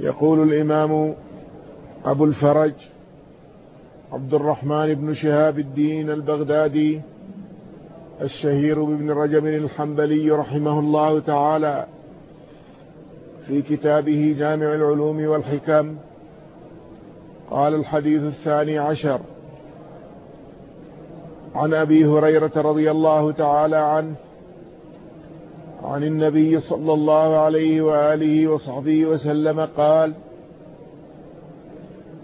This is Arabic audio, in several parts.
يقول الإمام أبو الفرج عبد الرحمن بن شهاب الدين البغدادي الشهير بابن رجب الحنبلي رحمه الله تعالى في كتابه جامع العلوم والحكم. قال الحديث الثاني عشر عن أبي هريرة رضي الله تعالى عنه عن النبي صلى الله عليه وآله وصحبه وسلم قال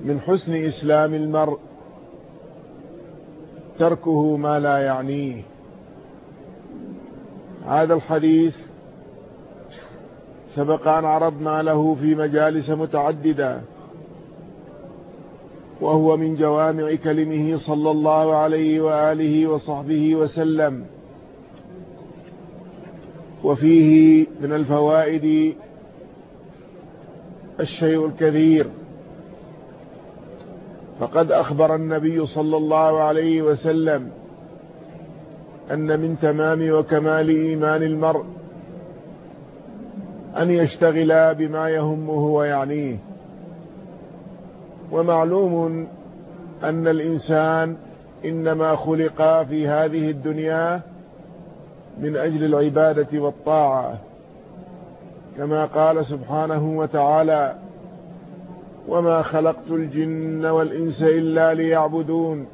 من حسن إسلام المرء تركه ما لا يعنيه. هذا الحديث سبق أن عرضنا له في مجالس متعددة وهو من جوامع كلمه صلى الله عليه وآله وصحبه وسلم. وفيه من الفوائد الشيء الكثير. فقد أخبر النبي صلى الله عليه وسلم أن من تمام وكمال إيمان المرء أن يشتغل بما يهمه ويعنيه. ومعلوم أن الإنسان إنما خلق في هذه الدنيا من أجل العبادة والطاعة كما قال سبحانه وتعالى وما خلقت الجن والإنس إلا ليعبدون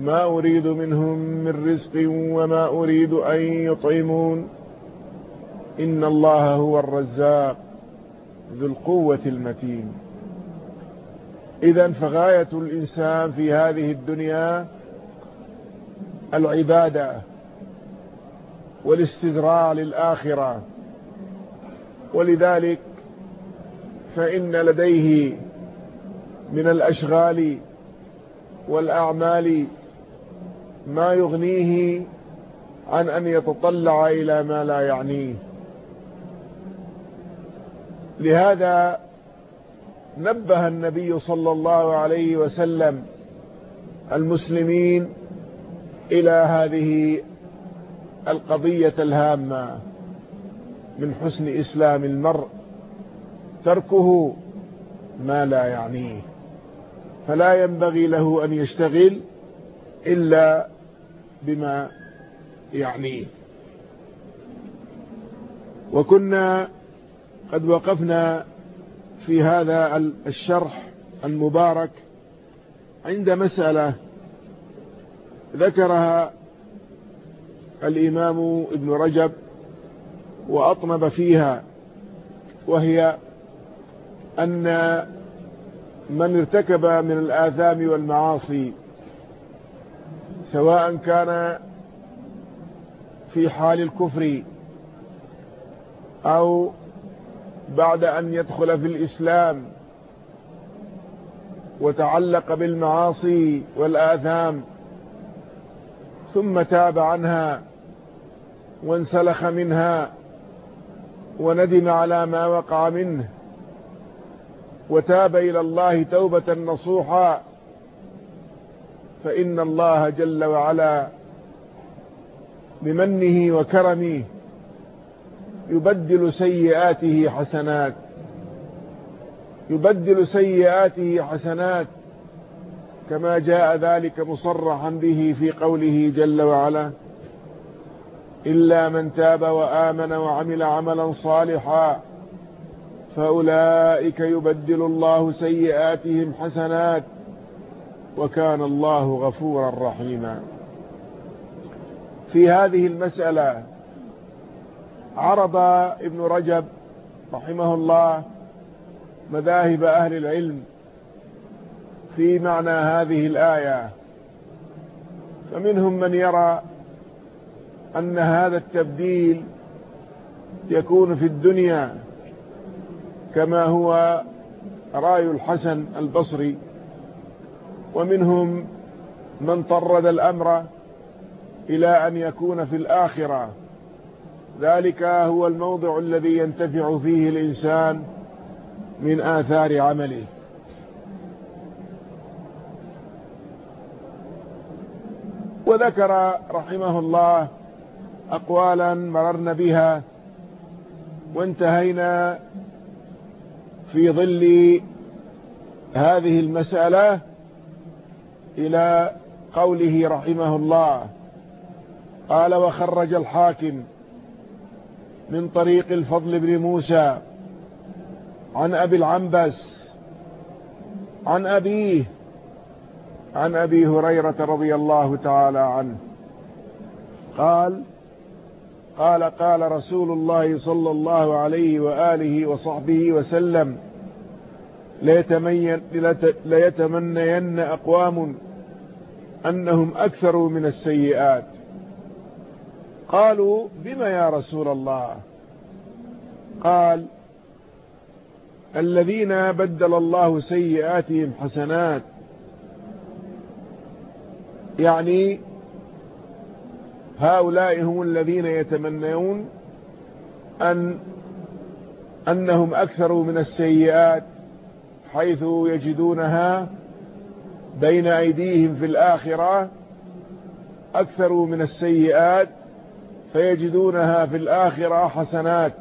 ما أريد منهم من رزق وما أريد أن يطعمون إن الله هو الرزاق ذو القوة المتين. إذا فغاية الإنسان في هذه الدنيا العبادة والاستزراع للآخرة. ولذلك فإن لديه من الأشغال والأعمال ما يغنيه عن أن يتطلع إلى ما لا يعنيه. لهذا نبه النبي صلى الله عليه وسلم المسلمين إلى هذه القضية الهامة من حسن إسلام المرء تركه ما لا يعنيه فلا ينبغي له أن يشتغل إلا بما يعنيه. وكنا قد وقفنا في هذا الشرح المبارك عند مسألة ذكرها الإمام ابن رجب وأطنب فيها وهي أن من ارتكب من الآثام والمعاصي سواء كان في حال الكفر أو بعد أن يدخل في الإسلام وتعلق بالمعاصي والآثام ثم تاب عنها وانسلخ منها وندم على ما وقع منه وتاب إلى الله توبة نصوحا فإن الله جل وعلا بمنه وكرمه يبدل سيئاته حسنات يبدل سيئاته حسنات كما جاء ذلك مصرحا به في قوله جل وعلا إلا من تاب وآمن وعمل عملا صالحا فأولئك يبدل الله سيئاتهم حسنات وكان الله غفورا رحيما. في هذه المسألة عرض ابن رجب رحمه الله مذاهب أهل العلم في معنى هذه الآية فمنهم من يرى أن هذا التبديل يكون في الدنيا كما هو رأي الحسن البصري ومنهم من طرد الأمر إلى أن يكون في الآخرة. ذلك هو الموضع الذي ينتفع فيه الإنسان من آثار عمله. وذكر رحمه الله أقوالا مررنا بها وانتهينا في ظل هذه المسألة إلى قوله رحمه الله قال وخرج الحاكم من طريق الفضل بن موسى عن أبي العنبس عن أبيه عن أبي هريرة رضي الله تعالى عنه. قال قال قال رسول الله صلى الله عليه وآله وصحبه وسلم ليتمنين أقوام أنهم أكثروا من السيئات. قالوا بما يا رسول الله؟ قال الذين بدل الله سيئاتهم حسنات يعني هؤلاء هم الذين يتمنون أن أنهم أكثروا من السيئات حيث يجدونها بين أيديهم في الآخرة أكثروا من السيئات فيجدونها في الآخرة حسنات.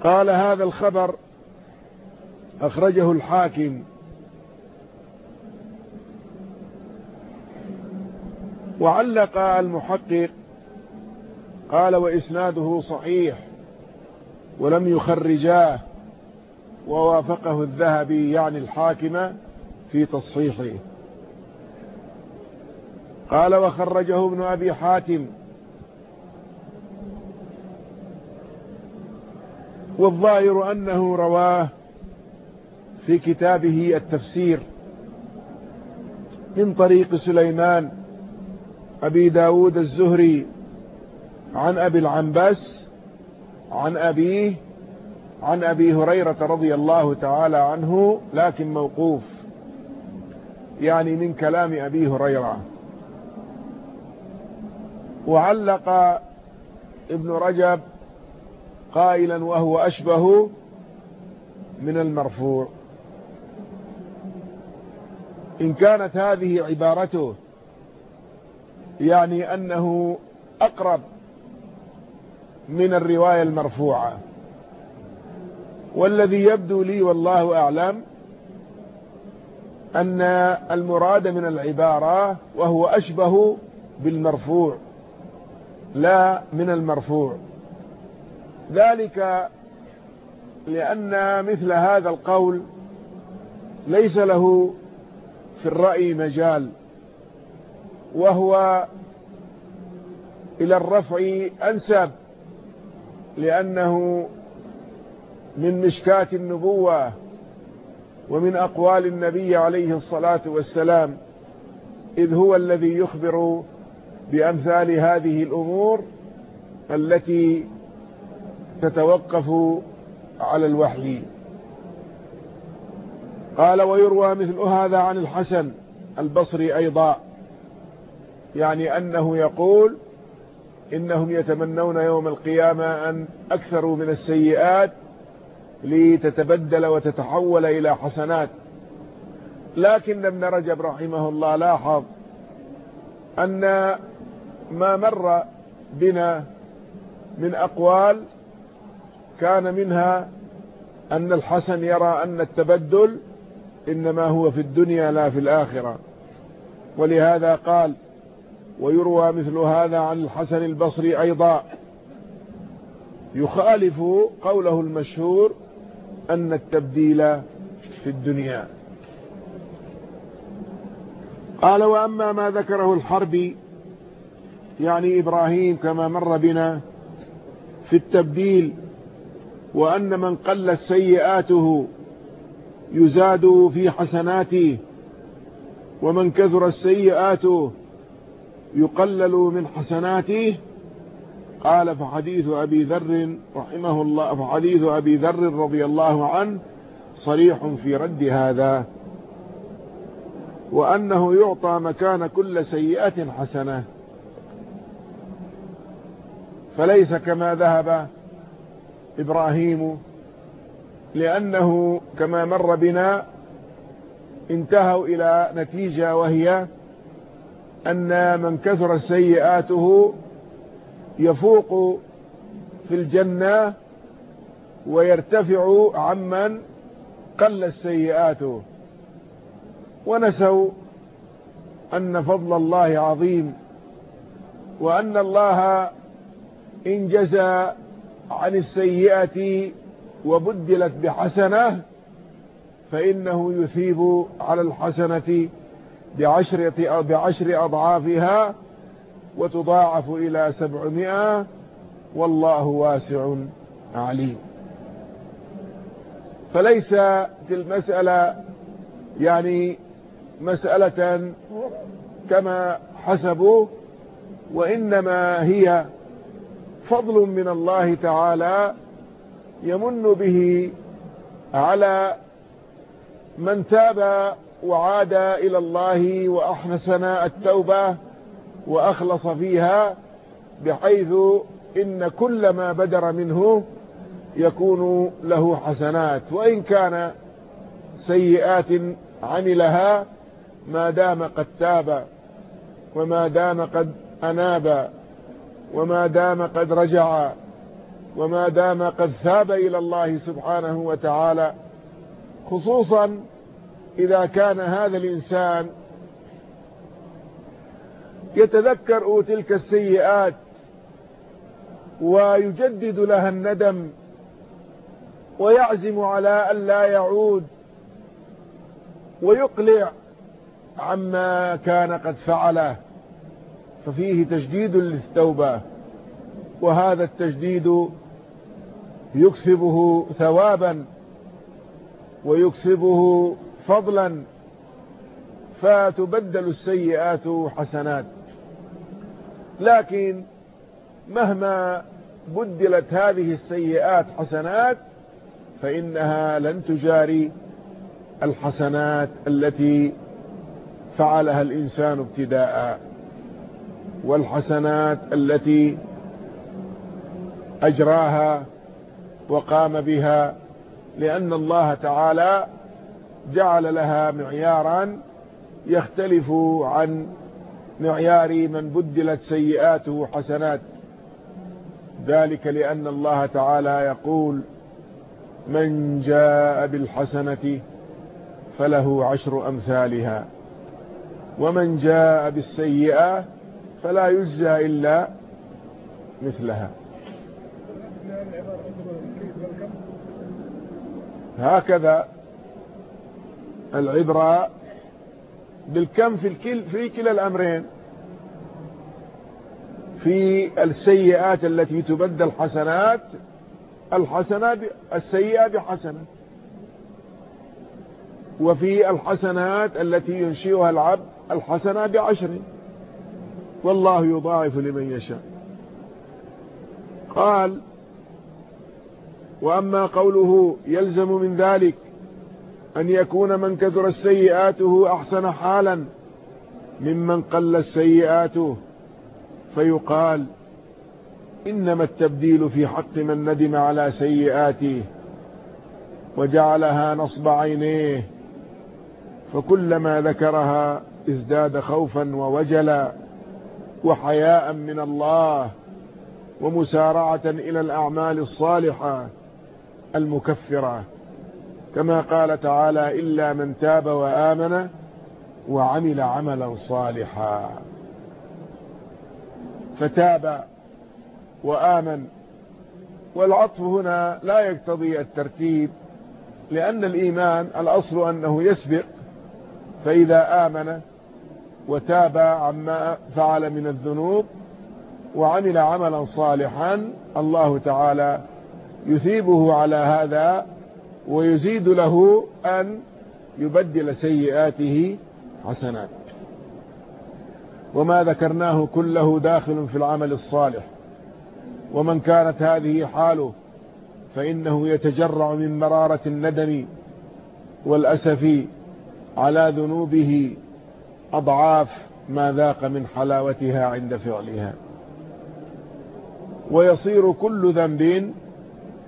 قال هذا الخبر أخرجه الحاكم. وعلق المحقق قال وإسناده صحيح ولم يخرجاه ووافقه الذهبي يعني الحاكم في تصحيحه. قال وخرجه ابن أبي حاتم والظاهر أنه رواه في كتابه التفسير من طريق سليمان أبي داود الزهري عن أبي العنبس عن أبيه عن أبي هريرة رضي الله تعالى عنه لكن موقوف. يعني من كلام أبي هريرة. وعلق ابن رجب قائلا وهو أشبه من المرفوع. إن كانت هذه عبارته يعني أنه أقرب من الرواية المرفوعة. والذي يبدو لي والله أعلم أن المراد من العبارة وهو أشبه بالمرفوع لا من المرفوع. ذلك لأن مثل هذا القول ليس له في الرأي مجال. وهو إلى الرفع أنسب لأنه من مشكاة النبوة ومن أقوال النبي عليه الصلاة والسلام إذ هو الذي يخبر بأمثال هذه الأمور التي تتوقف على الوحي. قال ويروى مثل هذا عن الحسن البصري أيضا. يعني أنه يقول إنهم يتمنون يوم القيامة أن أكثروا من السيئات لتتبدل وتتحول إلى حسنات. لكن ابن رجب رحمه الله لاحظ أن ما مر بنا من أقوال كان منها أن الحسن يرى أن التبدل إنما هو في الدنيا لا في الآخرة. ولهذا قال ويروى مثل هذا عن الحسن البصري أيضا. يخالف قوله المشهور أن التبديل في الدنيا. قال وأما ما ذكره الحربي يعني إبراهيم كما مر بنا في التبديل وأن من قلت سيئاته يزاد في حسناته ومن كثرت سيئاته يقلل من حسناته. قال فحديث أبي ذر رحمه الله فحديث أبي ذر رضي الله عنه صريح في رد هذا. وأنه يعطى مكان كل سيئة حسنة. فليس كما ذهب إبراهيم لأنه كما مر بنا انتهوا إلى نتيجة وهي أن من كثر سيئاته يفوق في الجنة ويرتفع عمن قل سيئاته ونسوا أن فضل الله عظيم وأن الله إن جزى عن السيئة وبدلت بحسنة فإنه يثيب على الحسنة. بعشر, بعشر أضعافها وتضاعف إلى سبعمائة والله واسع عليم. فليس المسألة يعني مسألة كما حسبوا وإنما هي فضل من الله تعالى يمن به على من تاب وعاد إلى الله وأحسن التوبة وأخلص فيها بحيث إن كل ما بدر منه يكون له حسنات. وإن كان سيئات عملها ما دام قد تاب وما دام قد أناب وما دام قد رجع وما دام قد ثاب إلى الله سبحانه وتعالى خصوصا إذا كان هذا الإنسان يتذكر تلك السيئات ويجدد لها الندم ويعزم على أن لا يعود ويقلع عما كان قد فعله ففيه تجديد للتوبة وهذا التجديد يكسبه ثوابا ويكسبه فضلا فتبدل السيئات حسنات. لكن مهما بدلت هذه السيئات حسنات فإنها لن تجاري الحسنات التي فعلها الإنسان ابتداء والحسنات التي أجراها وقام بها لأن الله تعالى جعل لها معيارا يختلف عن معيار من بدلت سيئاته حسنات. ذلك لأن الله تعالى يقول من جاء بالحسنة فله عشر أمثالها ومن جاء بالسيئة فلا يجزى إلا مثلها. هكذا العبرة بالكم في الكل في كلا الأمرين. في السيئات التي تبدل حسنات الحسنة السيئة بحسنة. وفي الحسنات التي ينشئها العبد الحسنة بعشر. والله يضاعف لمن يشاء. قال وأما قوله يلزم من ذلك أن يكون من كثر سيئاته أحسن حالا. ممن قل سيئاته فيقال إنما التبديل في حق من ندم على سيئاته وجعلها نصب عينيه فكلما ذكرها ازداد خوفا ووجلا وحياء من الله ومسارعة إلى الأعمال الصالحة المكفرة. كما قال تعالى إلا من تاب وآمن وعمل عملا صالحا. فتاب وآمن والعطف هنا لا يقتضي الترتيب لأن الإيمان الأصل أنه يسبق فإذا آمن وتاب عما فعل من الذنوب وعمل عملا صالحا الله تعالى يثيبه على هذا ويزيد له أن يبدل سيئاته حسنات. وما ذكرناه كله داخل في العمل الصالح. ومن كانت هذه حاله فإنه يتجرع من مرارة الندم والأسف على ذنوبه أضعاف ما ذاق من حلاوتها عند فعلها. ويصير كل ذنب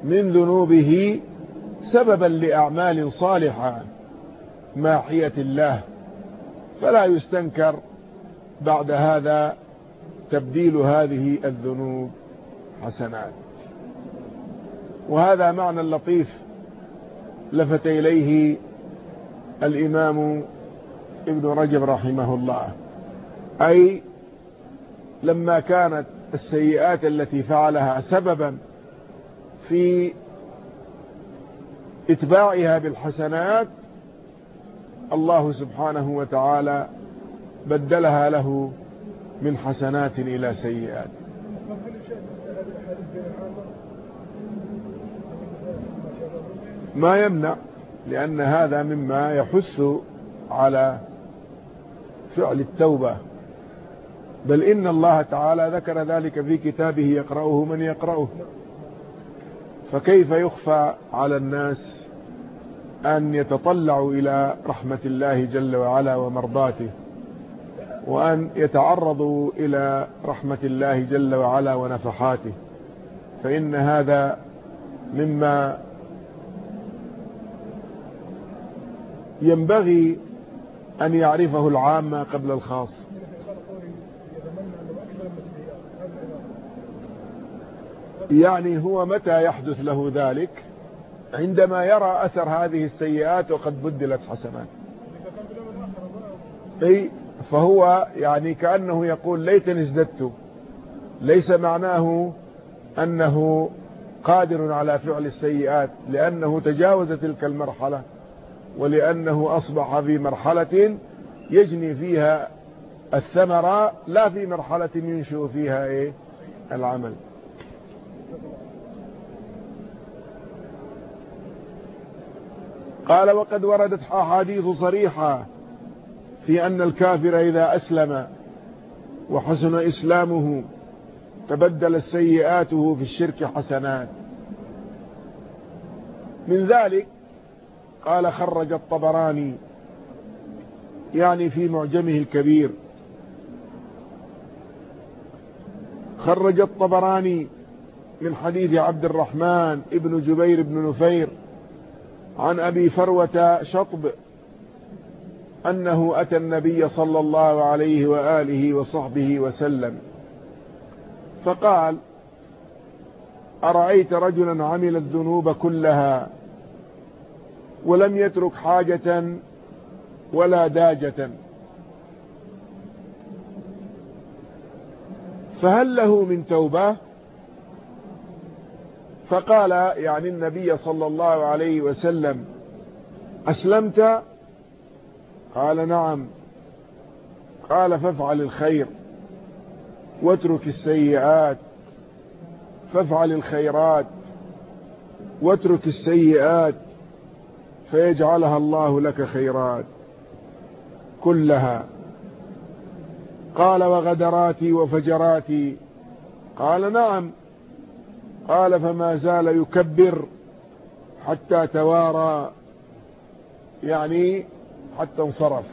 من ذنوبه سببا لأعمال صالحة ماحية الله. فلا يستنكر بعد هذا تبديل هذه الذنوب حسنات. وهذا معنى لطيف لفت إليه الإمام ابن رجب رحمه الله. أي لما كانت السيئات التي فعلها سببا في اتباعها بالحسنات الله سبحانه وتعالى بدلها له من حسنات إلى سيئات. ما يمنع لأن هذا مما يحث على فعل التوبة. بل إن الله تعالى ذكر ذلك في كتابه يقرأه من يقرأه. فكيف يخفى على الناس أن يتطلعوا إلى رحمة الله جل وعلا ومرضاته وأن يتعرضوا إلى رحمة الله جل وعلا ونفحاته؟ فإن هذا مما ينبغي أن يعرفه العامة قبل الخاص. يعني هو متى يحدث له ذلك؟ عندما يرى أثر هذه السيئات وقد بدلت حسنات أي فهو يعني كأنه يقول ليتني ازددت. ليس معناه أنه قادر على فعل السيئات لأنه تجاوز تلك المرحلة ولأنه أصبح في مرحلة يجني فيها الثمرة لا في مرحلة ينشئ فيها إيه؟ العمل. قال وقد وردت أحاديث صريحة في أن الكافر إذا أسلم وحسن إسلامه تبدل سيئاته في الشرك حسنات. من ذلك قال خرج الطبراني يعني في معجمه الكبير. خرج الطبراني من حديث عبد الرحمن ابن جبير بن نفير عن أبي فروة شطب أنه أتى النبي صلى الله عليه وآله وصحبه وسلم فقال أرأيت رجلا عمل الذنوب كلها ولم يترك حاجة ولا داجة. فهل له من توبة؟ فقال يعني النبي صلى الله عليه وسلم أسلمت؟ قال نعم. قال فافعل الخير واترك السيئات. فافعل الخيرات واترك السيئات فيجعلها الله لك خيرات كلها. قال وغدراتي وفجراتي. قال نعم. قال فما زال يكبر حتى توارى يعني حتى انصرف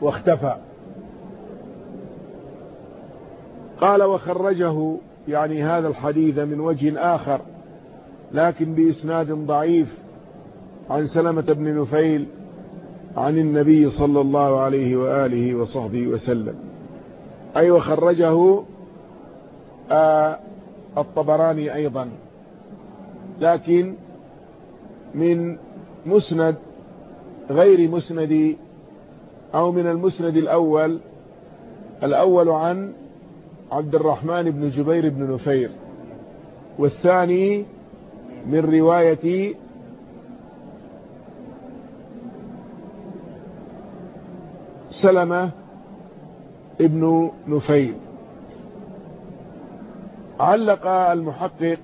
واختفى. قال وخرجه يعني هذا الحديث من وجه آخر لكن بإسناد ضعيف عن سلمة بن نفيل عن النبي صلى الله عليه وآله وصحبه وسلم. أي وخرجه آه الطبراني أيضا. لكن من مسند غير مسند أو من المسند الأول الأول عن عبد الرحمن بن جبير بن نفير والثاني من رواية سلمة ابن نفير. علق المحقق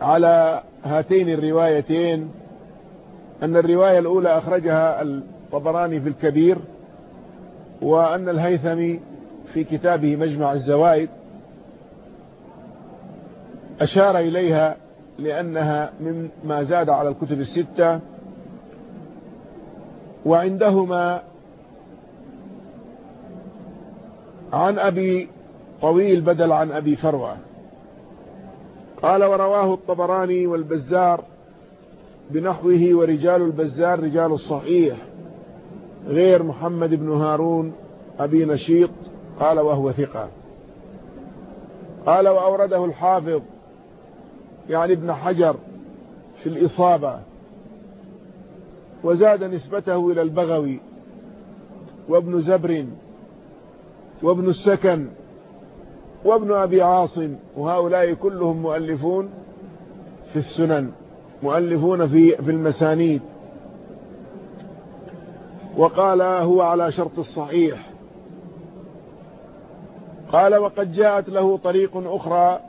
على هاتين الروايتين أن الرواية الأولى أخرجها الطبراني في الكبير وأن الهيثمي في كتابه مجمع الزوائد أشار إليها لأنها مما زاد على الكتب الستة وعندهما عن أبي طويل بدل عن أبي فروة قال ورواه الطبراني والبزار بنحوه ورجال البزار رجال الصحيح غير محمد بن هارون أبي نشيط قال وهو ثقة. قال وأورده الحافظ يعني ابن حجر في الإصابة وزاد نسبته إلى البغوي وابن زبر وابن السكن وابن أبي عاصم وهؤلاء كلهم مؤلفون في السنن مؤلفون في في المسانيد. وقال هو على شرط الصحيح. قال وقد جاءت له طريق أخرى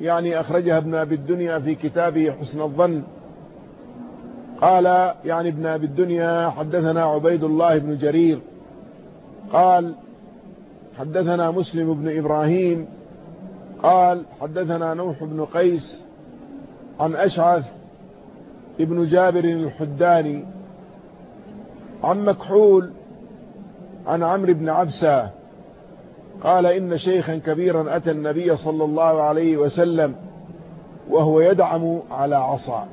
يعني أخرجها ابن أبي الدنيا في كتابه حسن الظن. قال يعني ابن أبي الدنيا حدثنا عبيد الله بن جرير قال حدثنا مسلم بن إبراهيم قال حدثنا نوح بن قيس عن أشعث ابن جابر الحداني عن مكحول عن عمرو بن عبسة قال إن شيخا كبيرا أتى النبي صلى الله عليه وسلم وهو يدعم على عصا.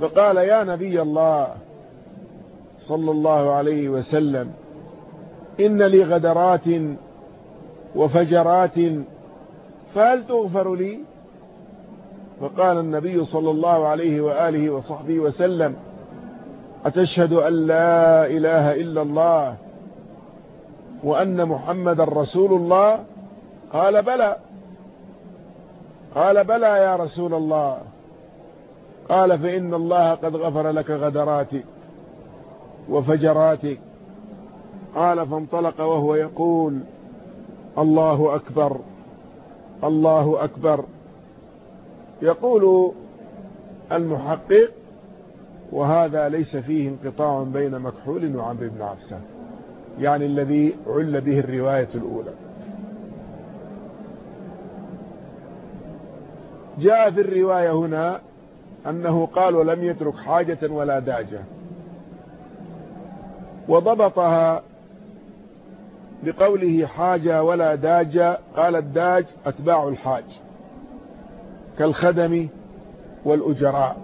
فقال يا نبي الله صلى الله عليه وسلم إن لي غدرات وفجرات فهل تغفر لي؟ فقال النبي صلى الله عليه وآله وصحبه وسلم أتشهد أن لا إله إلا الله وأن محمد رسول الله؟ قال بلى. قال بلى يا رسول الله. قال فإن الله قد غفر لك غدراتك وفجراتك. قال فانطلق وهو يقول الله أكبر الله أكبر. يقول المحقق وهذا ليس فيه انقطاع بين مكحول وعمرو بن عفسان يعني الذي عل به الرواية الأولى. جاء في الرواية هنا أنه قال ولم يترك حاجة ولا داجة وضبطها بقوله حاجة ولا داجة قال الداج أتباع الحاج كالخدم والأجراء.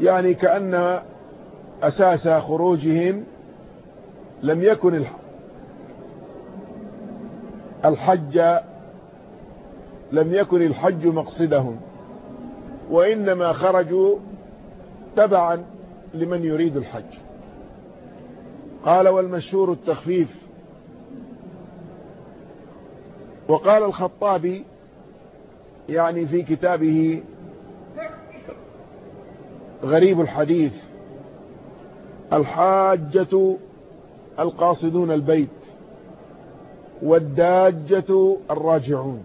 يعني كأن أساس خروجهم لم يكن الحج لم يكن الحج مقصدهم وإنما خرجوا تبعا لمن يريد الحج. قال والمشهور التخفيف وقال الخطابي يعني في كتابه غريب الحديث الحاجة القاصدون البيت والداجة الراجعون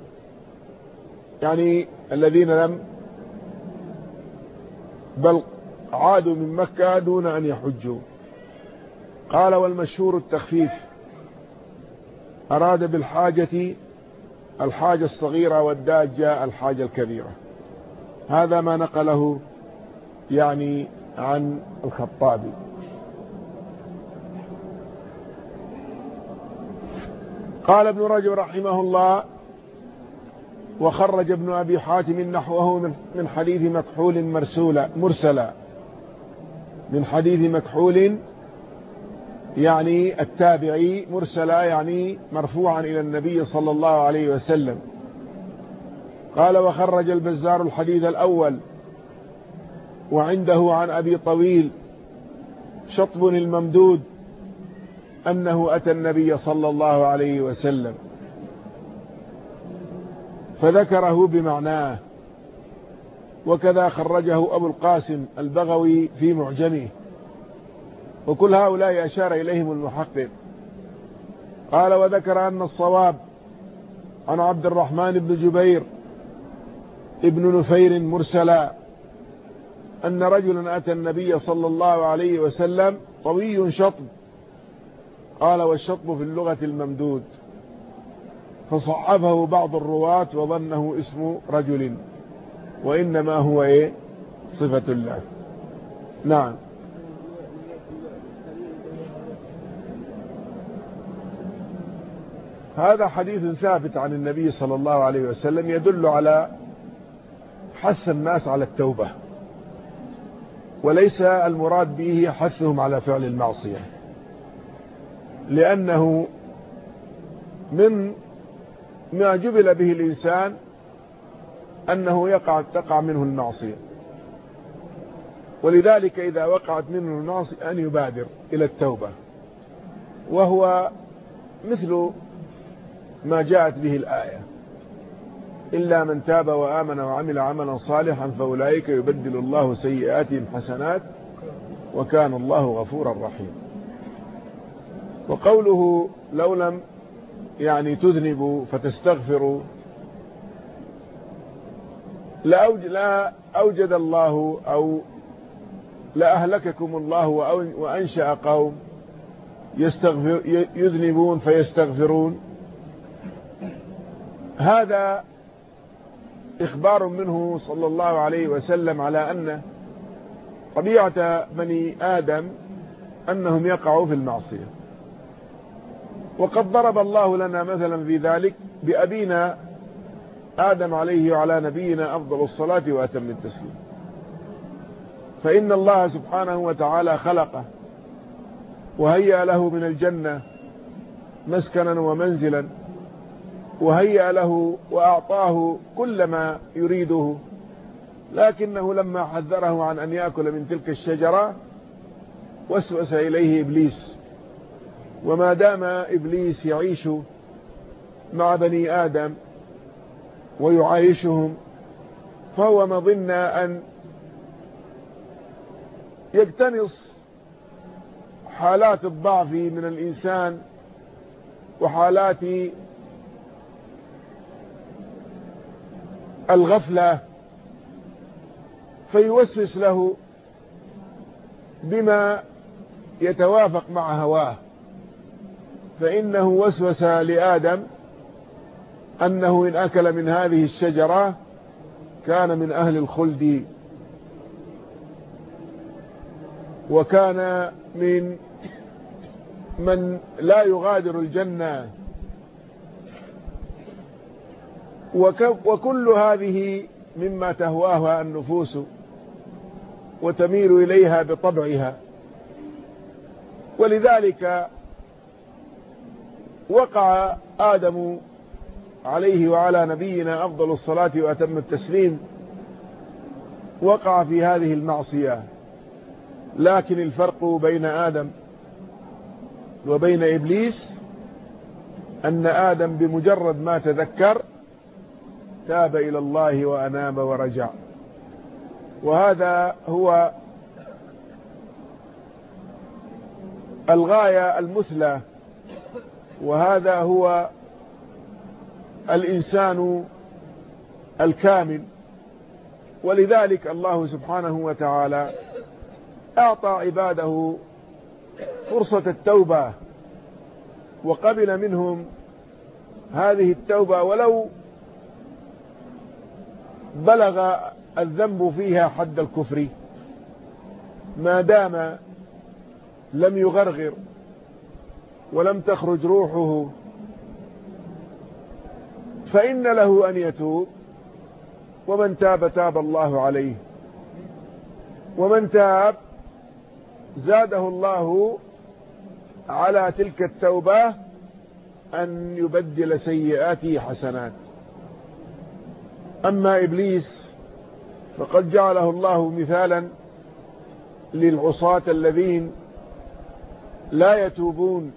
يعني الذين لم بل عادوا من مكة دون أن يحجوا. قال والمشهور التخفيف أراد بالحاجة الحاجة الصغيرة والداجة الحاجة الكبيرة. هذا ما نقله يعني عن الخطابي. قال ابن رجب رحمه الله وخرج ابن أبي حاتم نحوه من حديث مكحول مرسولا مرسلا. من حديث مكحول يعني التابعي مرسلا يعني مرفوعا إلى النبي صلى الله عليه وسلم. قال وخرج البزار الحديث الأول وعنده عن أبي طويل شطب الممدود أنه أتى النبي صلى الله عليه وسلم فذكره بمعناه. وكذا خرجه أبو القاسم البغوي في معجمه. وكل هؤلاء أشار إليهم المحقق. قال وذكر أن الصواب عن عبد الرحمن بن جبير ابن نفير مرسلا أن رجلا أتى النبي صلى الله عليه وسلم طوي شطب. قال والشطب في اللغة الممدود. فصعبه بعض الرواة وظنه اسم رجل وإنما هو إيه؟ صفة الله نعم. هذا حديث ثابت عن النبي صلى الله عليه وسلم يدل على حث الناس على التوبة وليس المراد به حثهم على فعل المعصية لأنه من ما جبل به الإنسان أنه يقع تقع منه المعصية ولذلك إذا وقعت منه المعصية أن يبادر إلى التوبة وهو مثل ما جاءت به الآية. إلا من تاب وآمن وعمل عملا صالحا فأولئك يبدل الله سيئاتهم حسنات وكان الله غفورا رحيما وقوله لو لم يعني تذنبوا فتستغفروا لا أوجد الله أو لأهلككم الله وأنشأ قوم يستغفر يذنبون فيستغفرون. هذا إخبار منه صلى الله عليه وسلم على أن طبيعة بني آدم أنهم يقعوا في المعصية. وقد ضرب الله لنا مثلا في ذلك بأبينا آدم عليه وعلى نبينا أفضل الصلاة وأتم التسليم. فإن الله سبحانه وتعالى خلقه وهيأ له من الجنة مسكنا ومنزلا. وهيأ له وأعطاه كل ما يريده. لكنه لما حذره عن أن يأكل من تلك الشجرة وسوس إليه إبليس. وما دام إبليس يعيش مع بني آدم ويعايشهم فهو مظن أن يقتنص حالات الضعف من الإنسان وحالات الغفلة فيوسوس له بما يتوافق مع هواه فإنه وسوس لآدم أنه إن أكل من هذه الشجرة كان من أهل الخلد وكان من من لا يغادر الجنة. وكل هذه مما تهواها النفوس وتميل إليها بطبعها. ولذلك وقع آدم عليه وعلى نبينا أفضل الصلاة وأتم التسليم وقع في هذه المعصية. لكن الفرق بين آدم وبين إبليس أن آدم بمجرد ما تذكر تاب إلى الله وأناب ورجع. وهذا هو الغاية المثلى وهذا هو الإنسان الكامل. ولذلك الله سبحانه وتعالى أعطى عباده فرصة التوبة وقبل منهم هذه التوبة ولو بلغ الذنب فيها حد الكفر. ما دام لم يغرغر ولم تخرج روحه فإن له أن يتوب. ومن تاب تاب الله عليه. ومن تاب زاده الله على تلك التوبة أن يبدل سيئاته حسنات. أما إبليس فقد جعله الله مثالا للعصاة الذين لا يتوبون.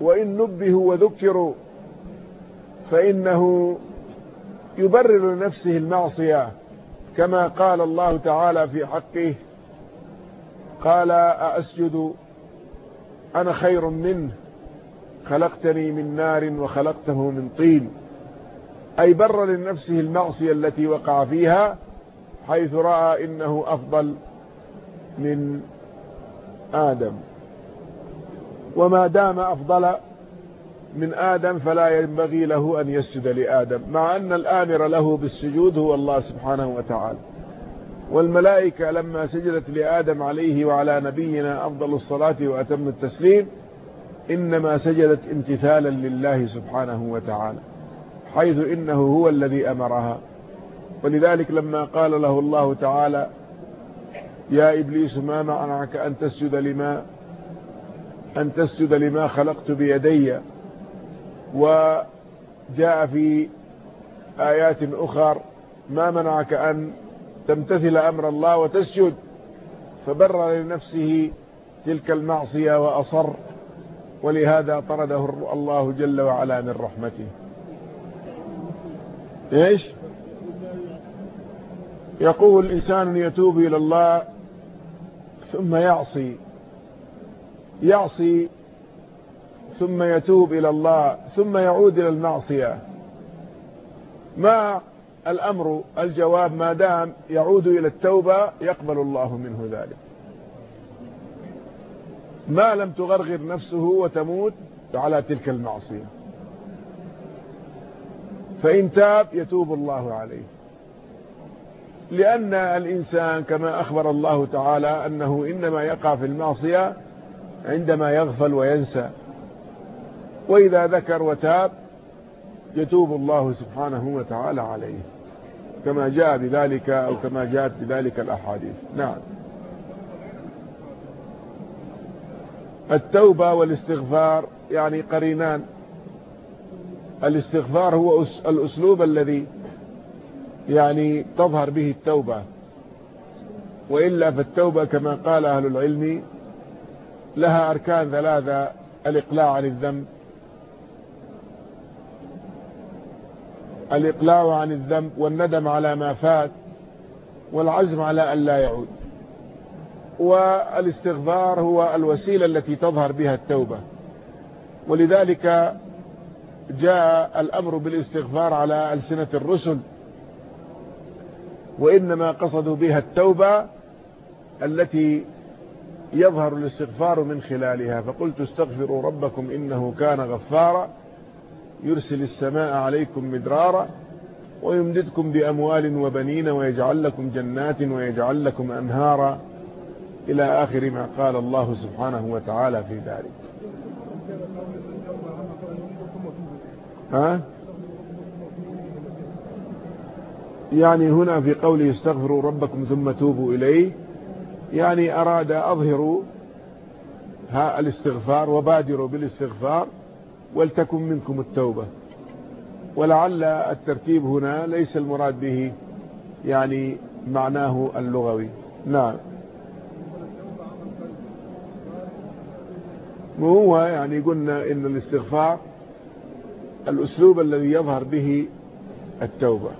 وإن نبهوا وذكروا فإنه يبرر لنفسه المعصية كما قال الله تعالى في حقه قال أأسجد؟ أنا خير منه خلقتني من نار وخلقته من طين. أي بر لنفسه المعصية التي وقع فيها حيث رأى إنه أفضل من آدم. وما دام أفضل من آدم فلا ينبغي له أن يسجد لآدم مع أن الآمر له بالسجود هو الله سبحانه وتعالى. والملائكة لما سجدت لآدم عليه وعلى نبينا أفضل الصلاة وأتم التسليم إنما سجدت امتثالا لله سبحانه وتعالى. حيث إنه هو الذي أمرها. ولذلك لما قال له الله تعالى يا إبليس ما معنعك أن تسجد لما أن تسجد لما خلقت بيدي? وجاء في آيات أخر ما منعك أن تمتثل أمر الله وتسجد؟ فبرر لنفسه تلك المعصية وأصر. ولهذا طرده الله جل وعلا من رحمته. إيش؟ يقول إنسان يتوب إلى الله ثم يعصي يعصي ثم يتوب إلى الله ثم يعود إلى المعصية. ما الأمر؟ الجواب ما دام يعود إلى التوبة يقبل الله منه ذلك. ما لم تغرغر نفسه وتموت على تلك المعصية. فإن تاب يتوب الله عليه. لأن الإنسان كما أخبر الله تعالى أنه إنما يقع في المعصية عندما يغفل وينسى. وإذا ذكر وتاب يتوب الله سبحانه وتعالى عليه. كما جاء بذلك أو كما جاءت بذلك الأحاديث. نعم. التوبة والاستغفار يعني قرينان. الاستغفار هو الأسلوب الذي يعني تظهر به التوبة. وإلا فالتوبة كما قال أهل العلم لها أركان ثلاثة الإقلاع عن الذنب الإقلاع عن الذنب والندم على ما فات والعزم على أن لا يعود. والإستغفار هو الوسيلة التي تظهر بها التوبة. ولذلك جاء الأمر بالاستغفار على ألسنة الرسل وإنما قصدوا بها التوبة التي يظهر الاستغفار من خلالها. فقلت استغفروا ربكم إنه كان غفارا يرسل السماء عليكم مدرارا ويمددكم بأموال وبنين ويجعل لكم جنات ويجعل لكم أنهارا. إلى آخر ما قال الله سبحانه وتعالى في ذلك. ها؟ يعني هنا في قوله استغفروا ربكم ثم توبوا إليه يعني أراد أظهروا ها الاستغفار وبادروا بالاستغفار ولتكن منكم التوبة. ولعل الترتيب هنا ليس المراد به يعني معناه اللغوي. نعم. وهو يعني قلنا إن الاستغفار الأسلوب الذي يظهر به التوبة.